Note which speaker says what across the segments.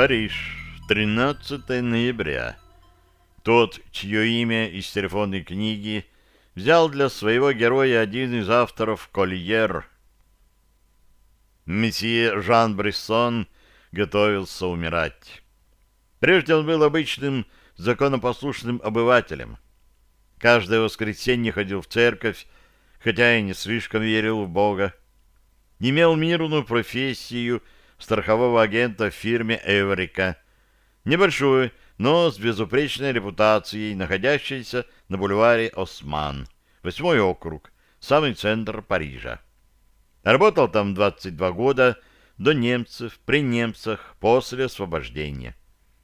Speaker 1: Париж, 13 ноября. Тот, чье имя из телефонной книги взял для своего героя один из авторов «Кольер». Месье Жан Брессон готовился умирать. Прежде он был обычным законопослушным обывателем. Каждое воскресенье ходил в церковь, хотя и не слишком верил в Бога. Имел мирную профессию страхового агента в фирме «Эврика». Небольшую, но с безупречной репутацией, находящейся на бульваре Осман, восьмой округ, самый центр Парижа. Работал там 22 года, до немцев, при немцах, после освобождения.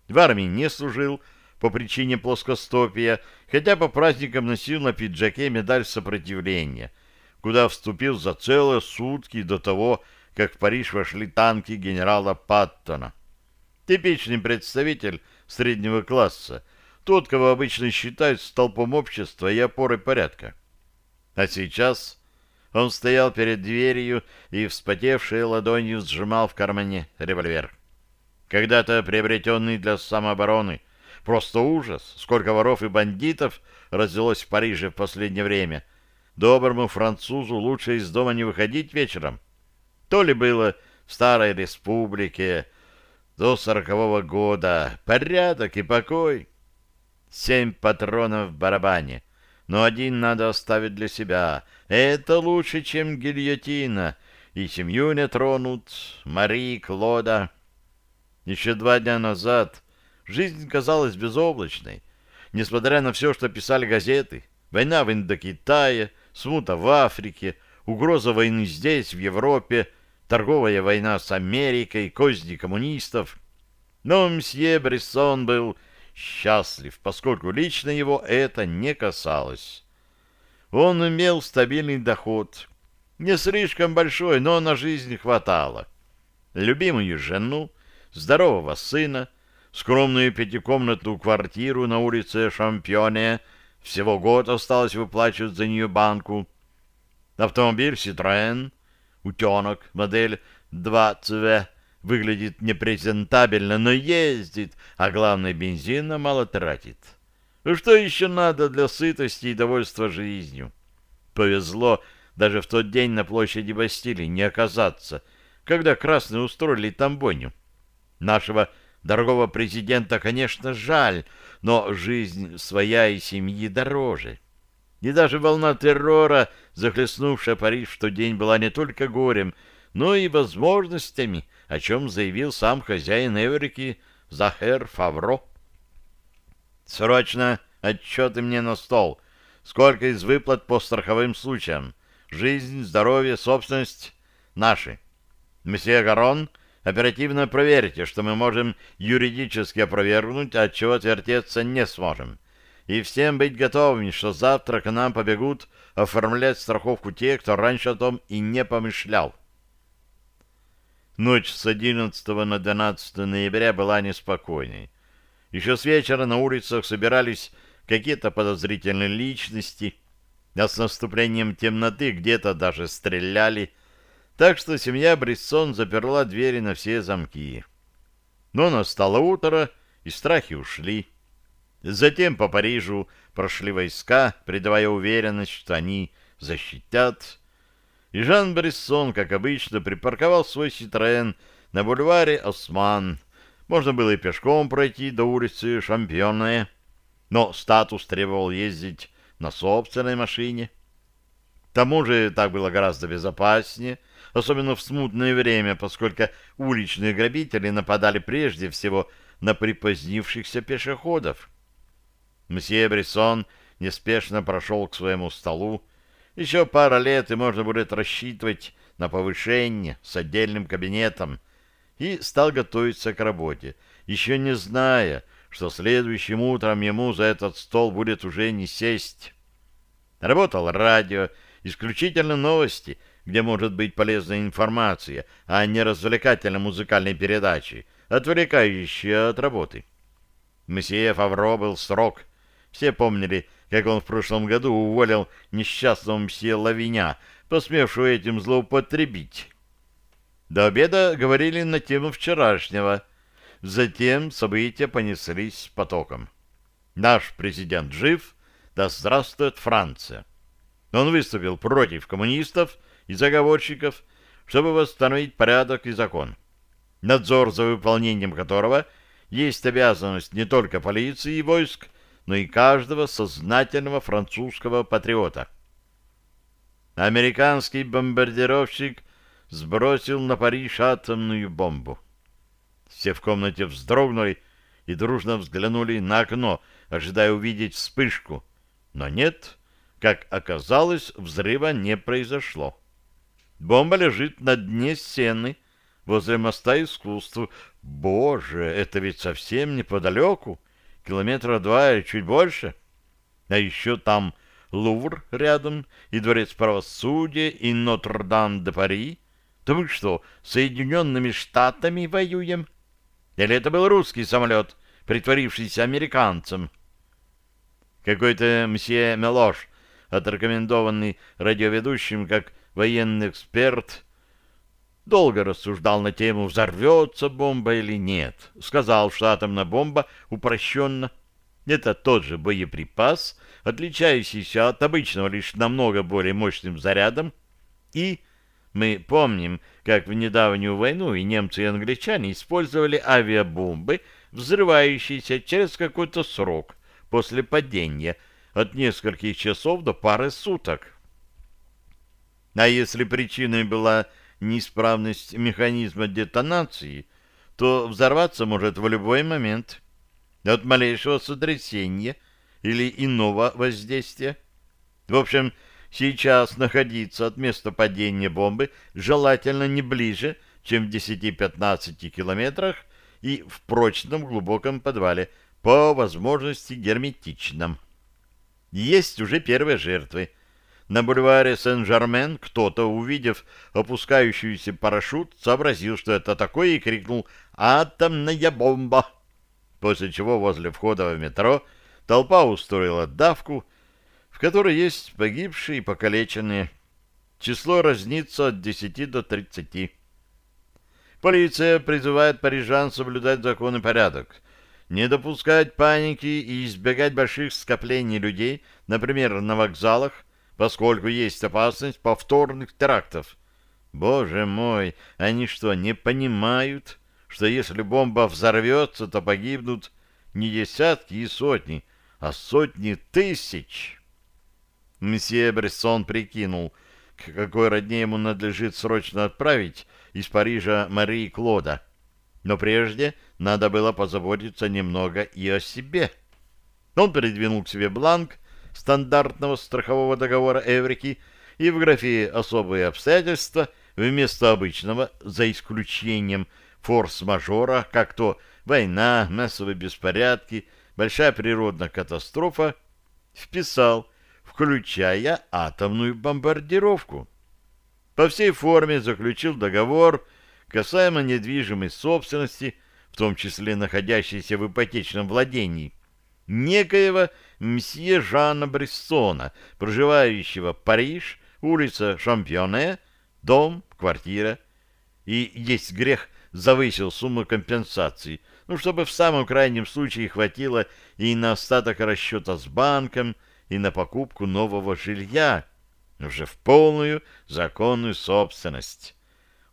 Speaker 1: В армии не служил по причине плоскостопия, хотя по праздникам носил на пиджаке медаль сопротивления, куда вступил за целые сутки до того, как в Париж вошли танки генерала Паттона. Типичный представитель среднего класса, тот, кого обычно считают столпом общества и опорой порядка. А сейчас он стоял перед дверью и, вспотевшей ладонью, сжимал в кармане револьвер. Когда-то приобретенный для самообороны. Просто ужас, сколько воров и бандитов развелось в Париже в последнее время. Доброму французу лучше из дома не выходить вечером. То ли было в Старой Республике до сорокового года. Порядок и покой. Семь патронов в барабане. Но один надо оставить для себя. Это лучше, чем гильотина. И семью не тронут. Мари, Клода. Еще два дня назад жизнь казалась безоблачной. Несмотря на все, что писали газеты. Война в Индокитае, смута в Африке, угроза войны здесь, в Европе, торговая война с Америкой, козни коммунистов. Но мсье Брессон был счастлив, поскольку лично его это не касалось. Он имел стабильный доход, не слишком большой, но на жизнь хватало. Любимую жену, здорового сына, скромную пятикомнатную квартиру на улице Шампионе, всего год осталось выплачивать за нее банку, автомобиль «Ситроен», утенок, модель 2CV, выглядит непрезентабельно, но ездит, а главное, бензина мало тратит. Что еще надо для сытости и довольства жизнью? Повезло даже в тот день на площади Бастилии не оказаться, когда красные устроили там бойню. Нашего дорогого президента, конечно, жаль, но жизнь своя и семьи дороже. И даже волна террора, захлестнувшая Париж в тот день, была не только горем, но и возможностями, о чем заявил сам хозяин Эврики Захер Фавро. «Срочно отчеты мне на стол. Сколько из выплат по страховым случаям? Жизнь, здоровье, собственность наши. Месье Гарон, оперативно проверьте, что мы можем юридически опровергнуть, от чего отвертеться не сможем. И всем быть готовыми, что завтра к нам побегут оформлять страховку те, кто раньше о том и не помышлял. Ночь с 11 на 12 ноября была неспокойной. Еще с вечера на улицах собирались какие-то подозрительные личности, а с наступлением темноты где-то даже стреляли, так что семья Брессон заперла двери на все замки. Но настало утро, и страхи ушли. Затем по Парижу прошли войска, придавая уверенность, что они защитят и Жан Брессон, как обычно, припарковал свой «Ситроен» на бульваре «Осман». Можно было и пешком пройти до улицы Шампионная, но статус требовал ездить на собственной машине. К тому же так было гораздо безопаснее, особенно в смутное время, поскольку уличные грабители нападали прежде всего на припозднившихся пешеходов. Мсье Брессон неспешно прошел к своему столу, еще пара лет, и можно будет рассчитывать на повышение с отдельным кабинетом. И стал готовиться к работе, еще не зная, что следующим утром ему за этот стол будет уже не сесть. Работал радио, исключительно новости, где может быть полезная информация, а не развлекательно-музыкальной передачи, отвлекающие от работы. Месье Фавро был срок. Все помнили как он в прошлом году уволил несчастного мсье Лавиня, посмевшего этим злоупотребить. До обеда говорили на тему вчерашнего. затем события понеслись потоком. Наш президент жив, да здравствует Франция. Он выступил против коммунистов и заговорщиков, чтобы восстановить порядок и закон, надзор за выполнением которого есть обязанность не только полиции и войск, но и каждого сознательного французского патриота. Американский бомбардировщик сбросил на Париж атомную бомбу. Все в комнате вздрогнули и дружно взглянули на окно, ожидая увидеть вспышку. Но нет, как оказалось, взрыва не произошло. Бомба лежит на дне сены возле моста искусства. Боже, это ведь совсем неподалеку, километра два или чуть больше. А еще там Лувр рядом, и Дворец правосудия, и Нотр-Дам-де-Пари. Да мы что, Соединенными Штатами воюем? Или это был русский самолет, притворившийся американцем? Какой-то мсье Мелош, отрекомендованный радиоведущим как военный эксперт, долго рассуждал на тему, взорвется бомба или нет. Сказал, что атомная бомба упрощенно. Это тот же боеприпас, отличающийся от обычного лишь намного более мощным зарядом. И мы помним, как в недавнюю войну и немцы, и англичане использовали авиабомбы, взрывающиеся через какой-то срок после падения от нескольких часов до пары суток. А если причиной была неисправность механизма детонации, то взорваться может в любой момент от малейшего сотрясения или иного воздействия. В общем, сейчас находиться от места падения бомбы желательно не ближе, чем в 10-15 километрах и в прочном глубоком подвале, по возможности герметичном. Есть уже первые жертвы. На бульваре Сен-Жермен кто-то, увидев опускающийся парашют, сообразил, что это такое, и крикнул «Атомная бомба!». После чего возле входа в метро толпа устроила давку, в которой есть погибшие и покалеченные. Число разнится от 10 до 30. Полиция призывает парижан соблюдать закон и порядок, не допускать паники и избегать больших скоплений людей, например, на вокзалах, поскольку есть опасность повторных терактов. Боже мой, они что, не понимают, что если бомба взорвется, то погибнут не десятки и сотни, а сотни тысяч? Месье Брессон прикинул, к какой родне ему надлежит срочно отправить из Парижа Марии Клода. Но прежде надо было позаботиться немного и о себе. Он придвинул к себе бланк, стандартного страхового договора Эврики и в графе «Особые обстоятельства» вместо обычного, за исключением форс-мажора, как то война, массовые беспорядки, большая природная катастрофа, вписал, включая атомную бомбардировку. По всей форме заключил договор касаемо недвижимой собственности, в том числе находящейся в ипотечном владении, некоего мсье Жана Брессона, проживающего Париж, улица Шампионе, дом, квартира. И есть грех завысил сумму компенсации, ну, чтобы в самом крайнем случае хватило и на остаток расчета с банком, и на покупку нового жилья, уже в полную законную собственность.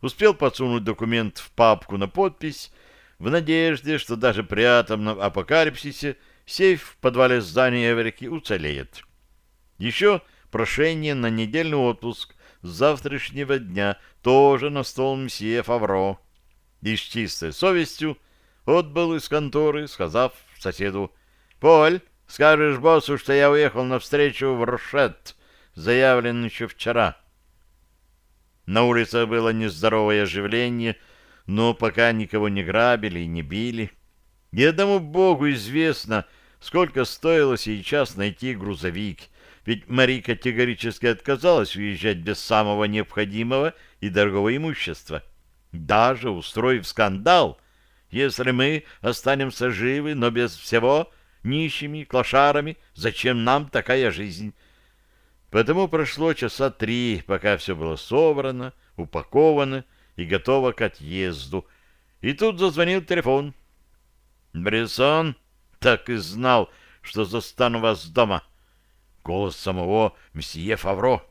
Speaker 1: Успел подсунуть документ в папку на подпись, в надежде, что даже при атомном апокалипсисе сейф в подвале здания Эврики уцелеет. Еще прошение на недельный отпуск с завтрашнего дня тоже на стол мсье Фавро. И с чистой совестью отбыл из конторы, сказав соседу, «Поль, скажешь боссу, что я уехал навстречу в Рошет, заявлен еще вчера». На улице было нездоровое оживление, но пока никого не грабили и не били. И одному богу известно, сколько стоило сейчас найти грузовик, ведь Мари категорически отказалась уезжать без самого необходимого и дорогого имущества. Даже устроив скандал, если мы останемся живы, но без всего, нищими, клошарами, зачем нам такая жизнь? Потому прошло часа три, пока все было собрано, упаковано и готово к отъезду. И тут зазвонил телефон. Брисон так и знал, что застану вас дома. Голос самого мсье Фавро.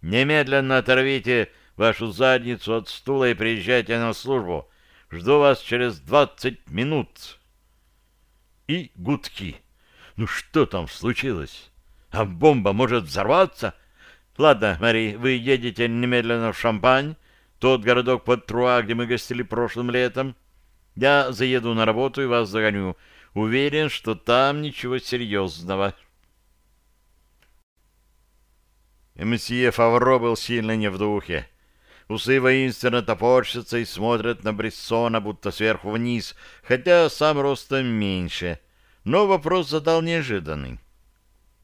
Speaker 1: Немедленно оторвите вашу задницу от стула и приезжайте на службу. Жду вас через двадцать минут. И гудки. Ну что там случилось? А бомба может взорваться? Ладно, Мари, вы едете немедленно в Шампань, тот городок под Труа, где мы гостили прошлым летом. Я заеду на работу и вас загоню. Уверен, что там ничего серьезного. Мсье Фавро был сильно не в духе. Усы воинственно топорщатся и смотрят на Брессона, будто сверху вниз, хотя сам ростом меньше. Но вопрос задал неожиданный.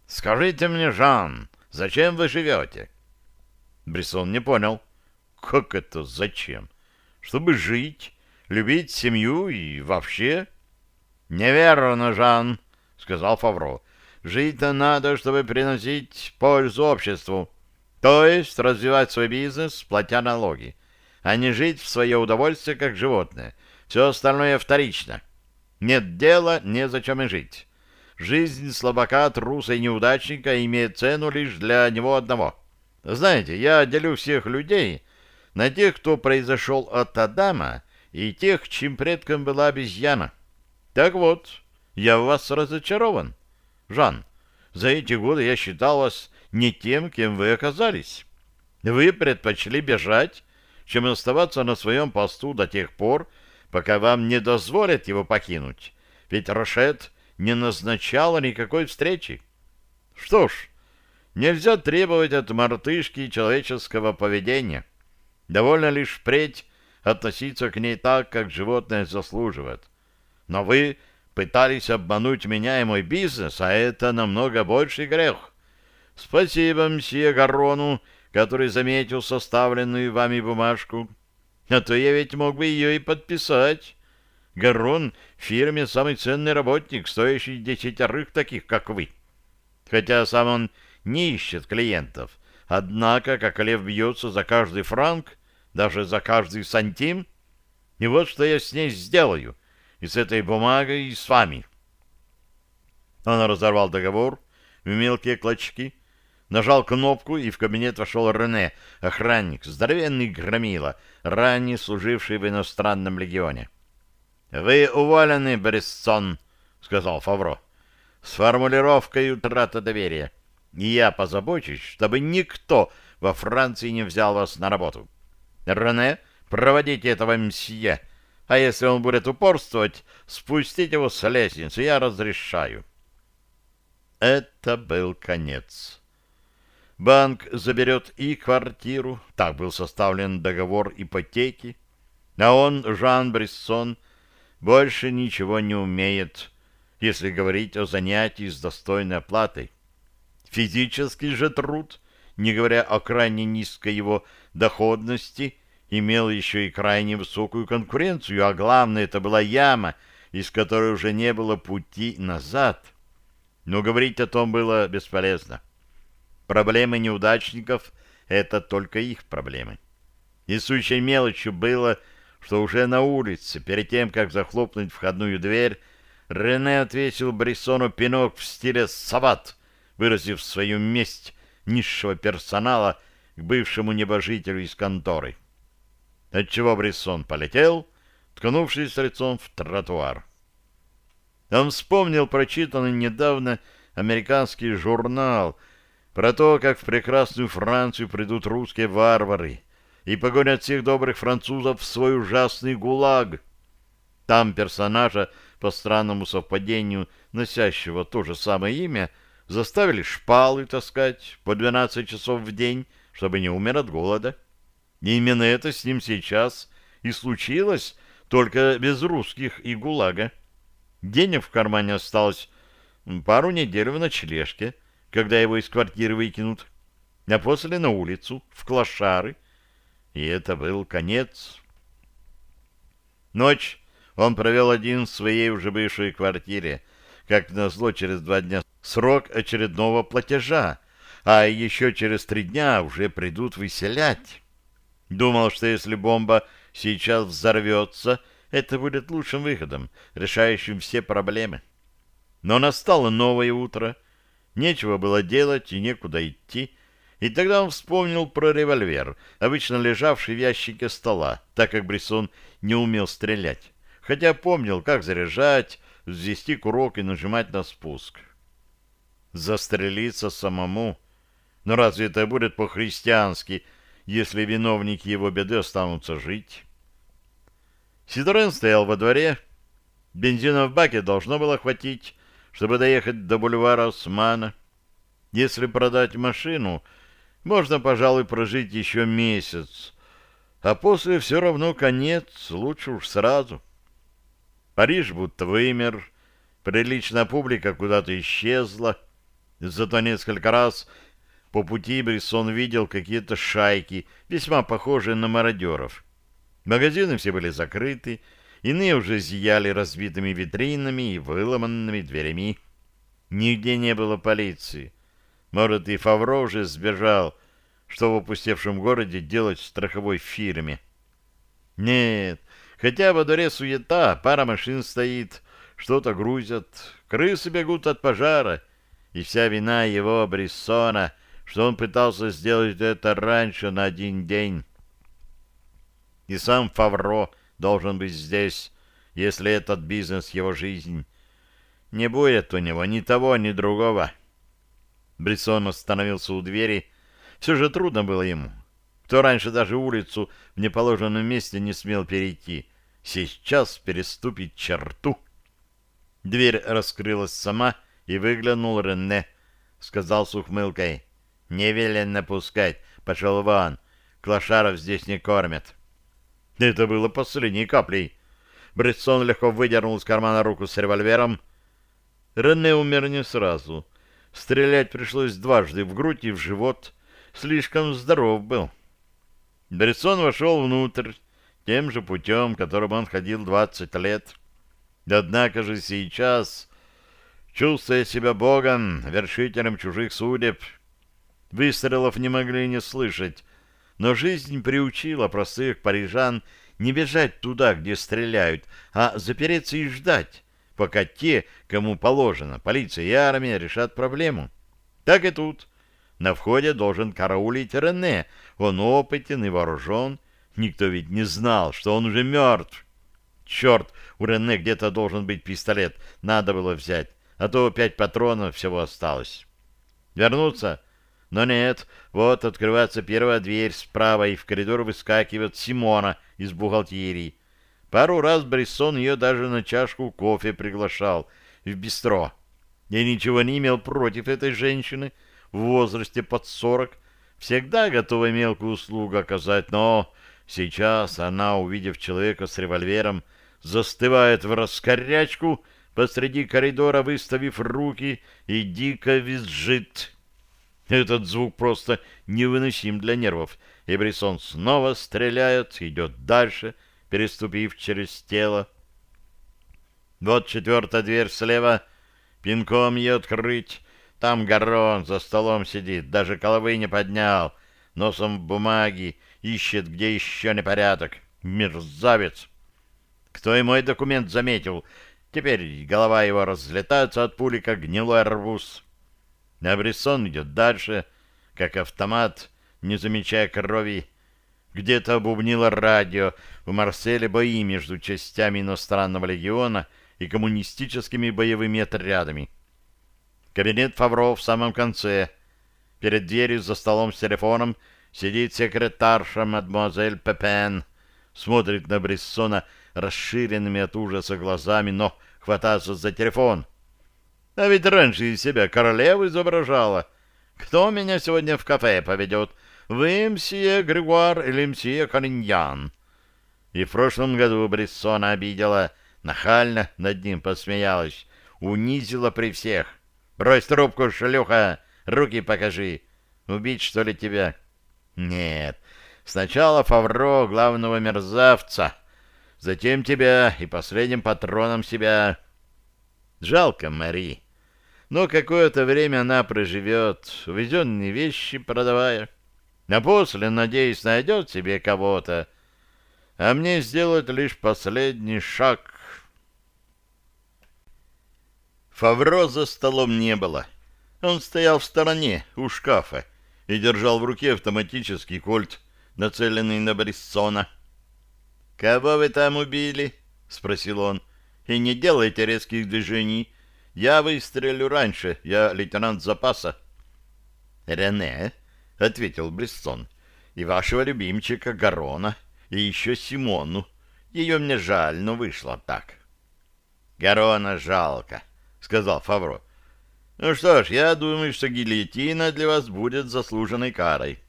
Speaker 1: «Скажите мне, Жан, зачем вы живете?» Брессон не понял. «Как это зачем? Чтобы жить, любить семью и вообще...» «Неверно, Жан», — сказал Фавро. «Жить-то надо, чтобы приносить пользу обществу, то есть развивать свой бизнес, платя налоги, а не жить в свое удовольствие, как животное. Все остальное вторично. Нет дела, незачем и жить. Жизнь слабака, труса и неудачника имеет цену лишь для него одного. Знаете, я делю всех людей на тех, кто произошел от Адама, и тех, чьим предком была обезьяна. Так вот, я в вас разочарован. Жан, за эти годы я считал вас не тем, кем вы оказались. Вы предпочли бежать, чем оставаться на своем посту до тех пор, пока вам не дозволят его покинуть. Ведь Рошет не назначала никакой встречи. Что ж, нельзя требовать от мартышки человеческого поведения. Довольно лишь впредь относиться к ней так, как животное заслуживает. Но вы пытались обмануть меня и мой бизнес, а это намного больший грех. Спасибо мсье Гаррону, который заметил составленную вами бумажку. А то я ведь мог бы ее и подписать. Гаррон в фирме самый ценный работник, стоящий десятерых таких, как вы. Хотя сам он не ищет клиентов. Однако, как лев бьется за каждый франк, даже за каждый сантим, и вот что я с ней сделаю — и с этой бумагой, и с вами. Он разорвал договор в мелкие клочки, нажал кнопку, и в кабинет вошел Рене, охранник, здоровенный громила, ранее служивший в иностранном легионе. — Вы уволены, Брессон, — сказал Фавро, — с формулировкой утрата доверия. И я позабочусь, чтобы никто во Франции не взял вас на работу. Рене, проводите этого мсье, — а если он будет упорствовать, спустить его с лестницы я разрешаю. Это был конец. Банк заберет и квартиру, так был составлен договор ипотеки, а он, Жан Брессон, больше ничего не умеет, если говорить о занятии с достойной оплатой. Физический же труд, не говоря о крайне низкой его доходности, имел еще и крайне высокую конкуренцию, а главное, это была яма, из которой уже не было пути назад. Но говорить о том было бесполезно. Проблемы неудачников — это только их проблемы. И мелочью было, что уже на улице, перед тем, как захлопнуть входную дверь, Рене отвесил Брессону пинок в стиле «сават», выразив свою месть низшего персонала к бывшему небожителю из конторы отчего Брессон полетел, ткнувшись лицом в тротуар. Он вспомнил прочитанный недавно американский журнал про то, как в прекрасную Францию придут русские варвары и погонят всех добрых французов в свой ужасный гулаг. Там персонажа, по странному совпадению, носящего то же самое имя, заставили шпалы таскать по 12 часов в день, чтобы не умер от голода. И именно это с ним сейчас и случилось, только без русских и ГУЛАГа. Денег в кармане осталось пару недель в ночлежке, когда его из квартиры выкинут, а после на улицу, в клошары. И это был конец. Ночь он провел один в своей уже бывшей квартире, как назло через два дня срок очередного платежа, а еще через три дня уже придут выселять. Думал, что если бомба сейчас взорвется, это будет лучшим выходом, решающим все проблемы. Но настало новое утро, нечего было делать и некуда идти, и тогда он вспомнил про револьвер, обычно лежавший в ящике стола, так как Брисон не умел стрелять, хотя помнил, как заряжать, взвести курок и нажимать на спуск. Застрелиться самому? Но разве это будет по-христиански, если виновники его беды останутся жить? Сидорен стоял во дворе. Бензина в баке должно было хватить, чтобы доехать до бульвара Османа. Если продать машину, можно, пожалуй, прожить еще месяц, а после все равно конец, лучше уж сразу. Париж будто вымер, приличная публика куда-то исчезла, зато несколько раз по пути Бриссон видел какие-то шайки, весьма похожие на мародеров. Магазины все были закрыты, иные уже зияли разбитыми витринами и выломанными дверями. Нигде не было полиции. Может, и Фавро уже сбежал, что в опустевшем городе делать в страховой фирме. Нет, хотя во дворе суета, пара машин стоит, что-то грузят, крысы бегут от пожара, и вся вина его, Бриссона, что он пытался сделать это раньше на один день. И сам Фавро должен быть здесь, если этот бизнес его жизнь. Не будет у него ни того, ни другого. Бриссон остановился у двери. Все же трудно было ему. Кто раньше даже улицу в неположенном месте не смел перейти, сейчас переступит черту. Дверь раскрылась сама, и выглянул Рене. Сказал с ухмылкой. «Не велено пускать. Пошел вон. Клошаров здесь не кормят». Это было последней каплей. Бретсон легко выдернул из кармана руку с револьвером. Рене умер не сразу. Стрелять пришлось дважды в грудь и в живот. Слишком здоров был. Бретсон вошел внутрь тем же путем, которым он ходил двадцать лет. Однако же сейчас, чувствуя себя богом, вершителем чужих судеб, выстрелов не могли не слышать, но жизнь приучила простых парижан не бежать туда, где стреляют, а запереться и ждать, пока те, кому положено, полиция и армия, решат проблему. Так и тут. На входе должен караулить Рене. Он опытен и вооружен. Никто ведь не знал, что он уже мертв. Черт, у Рене где-то должен быть пистолет. Надо было взять, а то пять патронов всего осталось. Вернуться? Но нет, вот открывается первая дверь справа, и в коридор выскакивает Симона из бухгалтерии. Пару раз Брессон ее даже на чашку кофе приглашал в бистро. Я ничего не имел против этой женщины в возрасте под сорок, всегда готова мелкую услугу оказать, но сейчас она, увидев человека с револьвером, застывает в раскорячку посреди коридора, выставив руки, и дико визжит. Этот звук просто невыносим для нервов, и Брисон снова стреляет, идет дальше, переступив через тело. Вот четвертая дверь слева, пинком ее открыть. Там Гарон за столом сидит, даже головы не поднял, носом в бумаги, ищет, где еще непорядок. Мерзавец! Кто и мой документ заметил? Теперь голова его разлетается от пули, как гнилой арбуз. А Брессон идет дальше, как автомат, не замечая крови. Где-то бубнило радио, в Марселе бои между частями иностранного легиона и коммунистическими боевыми отрядами. Кабинет Фавро в самом конце. Перед дверью за столом с телефоном сидит секретарша мадемуазель Пепен. Смотрит на Брессона расширенными от ужаса глазами, но хватается за телефон. А ведь раньше из себя королеву изображала. Кто меня сегодня в кафе поведет? Вы, мсье Григуар или мсье Кориньян? И в прошлом году Брессона обидела, нахально над ним посмеялась, унизила при всех. Брось трубку, шлюха, руки покажи. Убить, что ли, тебя? Нет, сначала Фавро, главного мерзавца, затем тебя и последним патроном себя. Жалко Мари. Но какое-то время она проживет, увезенные вещи продавая. А после, надеюсь, найдет себе кого-то. а мне сделать лишь последний шаг. Фавро за столом не было. Он стоял в стороне, у шкафа, и держал в руке автоматический кольт, нацеленный на Бриссона. «Кого вы там убили?» — спросил он. «И не делайте резких движений. Я выстрелю раньше, я лейтенант запаса». «Рене», — ответил Бриссон, — «и вашего любимчика Гарона, и еще Симону. Ее мне жаль, но вышло так». «Гарона жалко», — сказал Фавро. «Ну что ж, я думаю, что гильотина для вас будет заслуженной карой.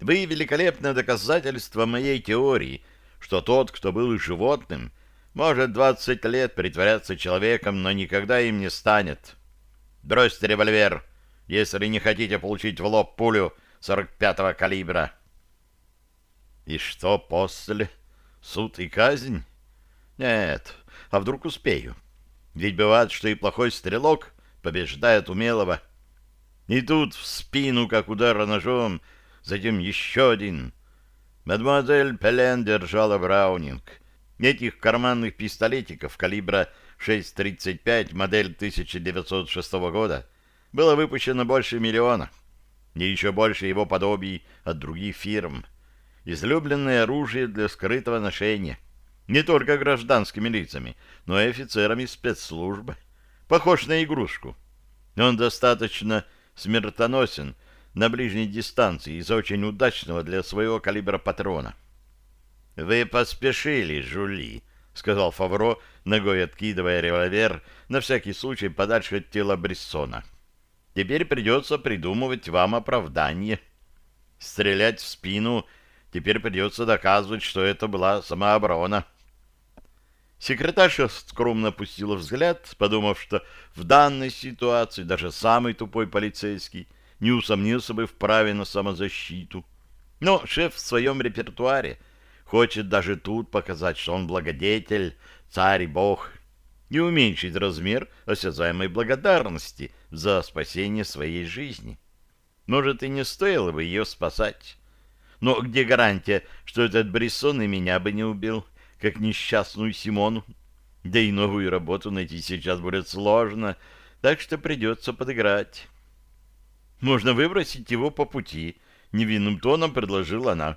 Speaker 1: Вы великолепное доказательство моей теории, что тот, кто был животным, может двадцать лет притворяться человеком, но никогда им не станет. Бросьте револьвер, если не хотите получить в лоб пулю 45-го калибра. И что после? Суд и казнь? Нет, а вдруг успею? Ведь бывает, что и плохой стрелок побеждает умелого. И тут в спину, как удар ножом, затем еще один. Мадемуазель Пелен держала Браунинг. Этих карманных пистолетиков калибра 6.35, модель 1906 года, было выпущено больше миллиона. И еще больше его подобий от других фирм. Излюбленное оружие для скрытого ношения. Не только гражданскими лицами, но и офицерами спецслужбы. Похож на игрушку. Он достаточно смертоносен, на ближней дистанции из очень удачного для своего калибра патрона. «Вы поспешили, жули», — сказал Фавро, ногой откидывая револьвер, на всякий случай подальше от тела Брессона. «Теперь придется придумывать вам оправдание. Стрелять в спину теперь придется доказывать, что это была самооборона». Секретарша скромно опустила взгляд, подумав, что в данной ситуации даже самый тупой полицейский — не усомнился бы в праве на самозащиту. Но шеф в своем репертуаре хочет даже тут показать, что он благодетель, царь и бог, и уменьшить размер осязаемой благодарности за спасение своей жизни. Может, и не стоило бы ее спасать. Но где гарантия, что этот Бриссон и меня бы не убил, как несчастную Симону? Да и новую работу найти сейчас будет сложно, так что придется подыграть. Можно выбросить его по пути, невинным тоном предложила она.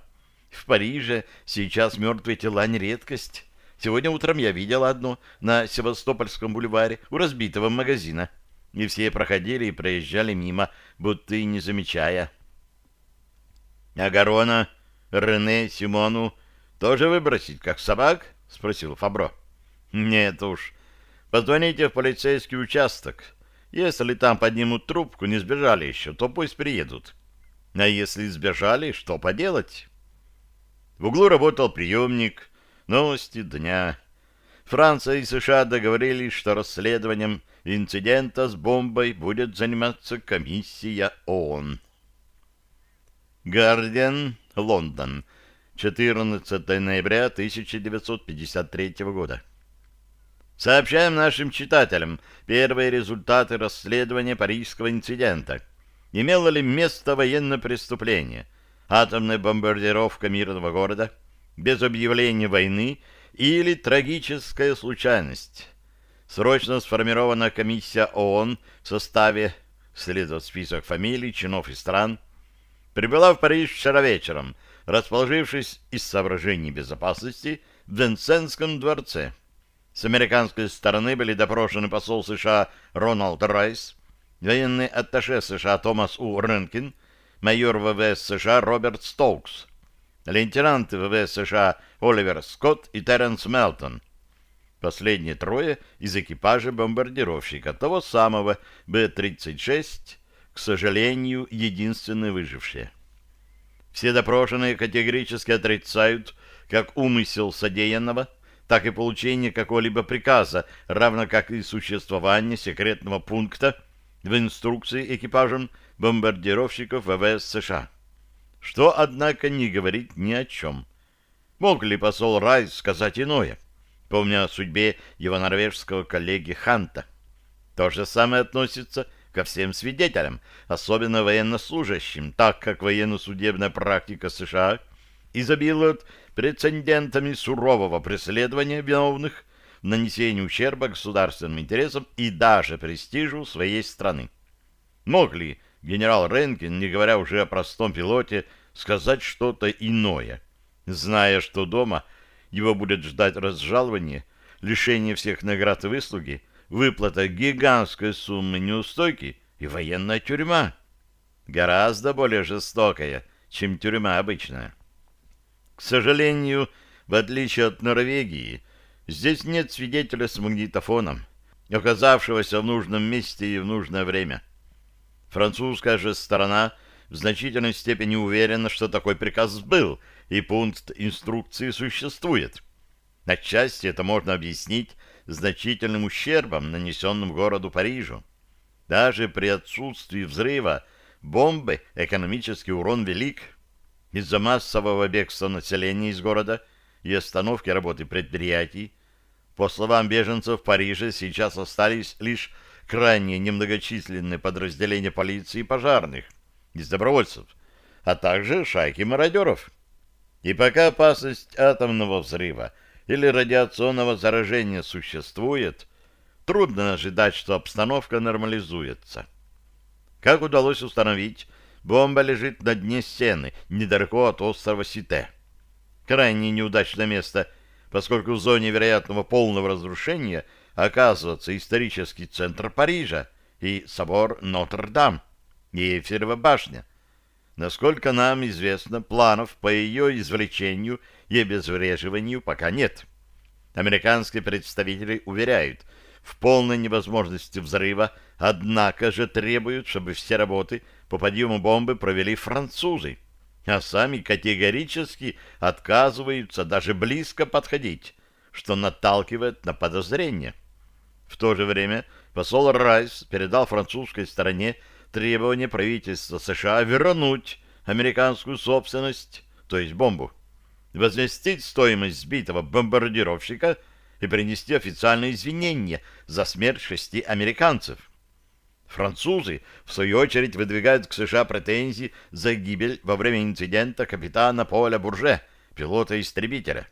Speaker 1: В Париже сейчас мертвые тела не редкость. Сегодня утром я видела одно на Севастопольском бульваре у разбитого магазина. И все проходили и проезжали мимо, будто и не замечая. — А Гарона, Рене, Симону тоже выбросить, как собак? — спросил Фабро. — Нет уж. Позвоните в полицейский участок. Если там поднимут трубку, не сбежали еще, то пусть приедут. А если сбежали, что поделать? В углу работал приемник. Новости дня. Франция и США договорились, что расследованием инцидента с бомбой будет заниматься комиссия ООН. Гардиан, Лондон, 14 ноября 1953 года. Сообщаем нашим читателям первые результаты расследования парижского инцидента. Имело ли место военное преступление, атомная бомбардировка мирного города, без объявления войны или трагическая случайность? Срочно сформирована комиссия ООН в составе, следует список фамилий, чинов и стран, прибыла в Париж вчера вечером, расположившись из соображений безопасности в Венсенском дворце. С американской стороны были допрошены посол США Роналд Райс, военный атташе США Томас У. Ренкин, майор ВВС США Роберт Стоукс, лейтенанты ВВС США Оливер Скотт и Терренс Мелтон. Последние трое из экипажа бомбардировщика, того самого Б-36, к сожалению, единственные выжившие. Все допрошенные категорически отрицают как умысел содеянного, так и получение какого-либо приказа, равно как и существование секретного пункта в инструкции экипажам бомбардировщиков ВВС США. Что, однако, не говорит ни о чем. Мог ли посол Райс сказать иное, помня о судьбе его норвежского коллеги Ханта? То же самое относится ко всем свидетелям, особенно военнослужащим, так как военно-судебная практика США изобилует прецедентами сурового преследования виновных в нанесении ущерба государственным интересам и даже престижу своей страны. Мог ли генерал Ренкин, не говоря уже о простом пилоте, сказать что-то иное, зная, что дома его будет ждать разжалование, лишение всех наград и выслуги, выплата гигантской суммы неустойки и военная тюрьма? Гораздо более жестокая, чем тюрьма обычная. К сожалению, в отличие от Норвегии, здесь нет свидетеля с магнитофоном, оказавшегося в нужном месте и в нужное время. Французская же сторона в значительной степени уверена, что такой приказ был, и пункт инструкции существует. Отчасти это можно объяснить значительным ущербом, нанесенным городу Парижу. Даже при отсутствии взрыва бомбы экономический урон велик – из-за массового бегства населения из города и остановки работы предприятий, по словам беженцев, в Париже сейчас остались лишь крайне немногочисленные подразделения полиции и пожарных, из добровольцев, а также шайки мародеров. И пока опасность атомного взрыва или радиационного заражения существует, трудно ожидать, что обстановка нормализуется. Как удалось установить, Бомба лежит на дне стены, недалеко от острова Сите. Крайне неудачное место, поскольку в зоне вероятного полного разрушения оказывается исторический центр Парижа и собор Нотр-Дам, и Эйфелева башня. Насколько нам известно, планов по ее извлечению и обезвреживанию пока нет. Американские представители уверяют в полной невозможности взрыва, однако же требуют, чтобы все работы – по подъему бомбы провели французы, а сами категорически отказываются даже близко подходить, что наталкивает на подозрение. В то же время посол Райс передал французской стороне требование правительства США вернуть американскую собственность, то есть бомбу, возместить стоимость сбитого бомбардировщика и принести официальные извинения за смерть шести американцев. Французы, в свою очередь, выдвигают к США претензии за гибель во время инцидента капитана Поля Бурже, пилота-истребителя.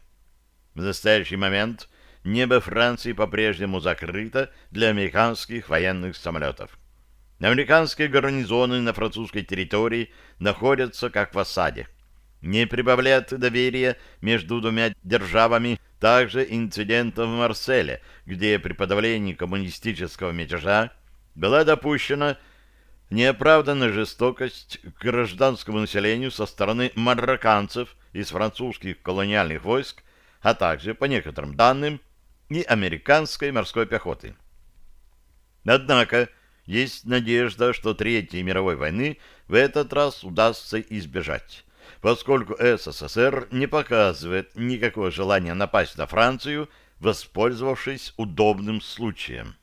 Speaker 1: В настоящий момент небо Франции по-прежнему закрыто для американских военных самолетов. Американские гарнизоны на французской территории находятся как в осаде. Не прибавляет доверия между двумя державами также инцидентом в Марселе, где при подавлении коммунистического мятежа была допущена неоправданная жестокость к гражданскому населению со стороны марокканцев из французских колониальных войск, а также, по некоторым данным, и американской морской пехоты. Однако есть надежда, что Третьей мировой войны в этот раз удастся избежать, поскольку СССР не показывает никакого желания напасть на Францию, воспользовавшись удобным случаем.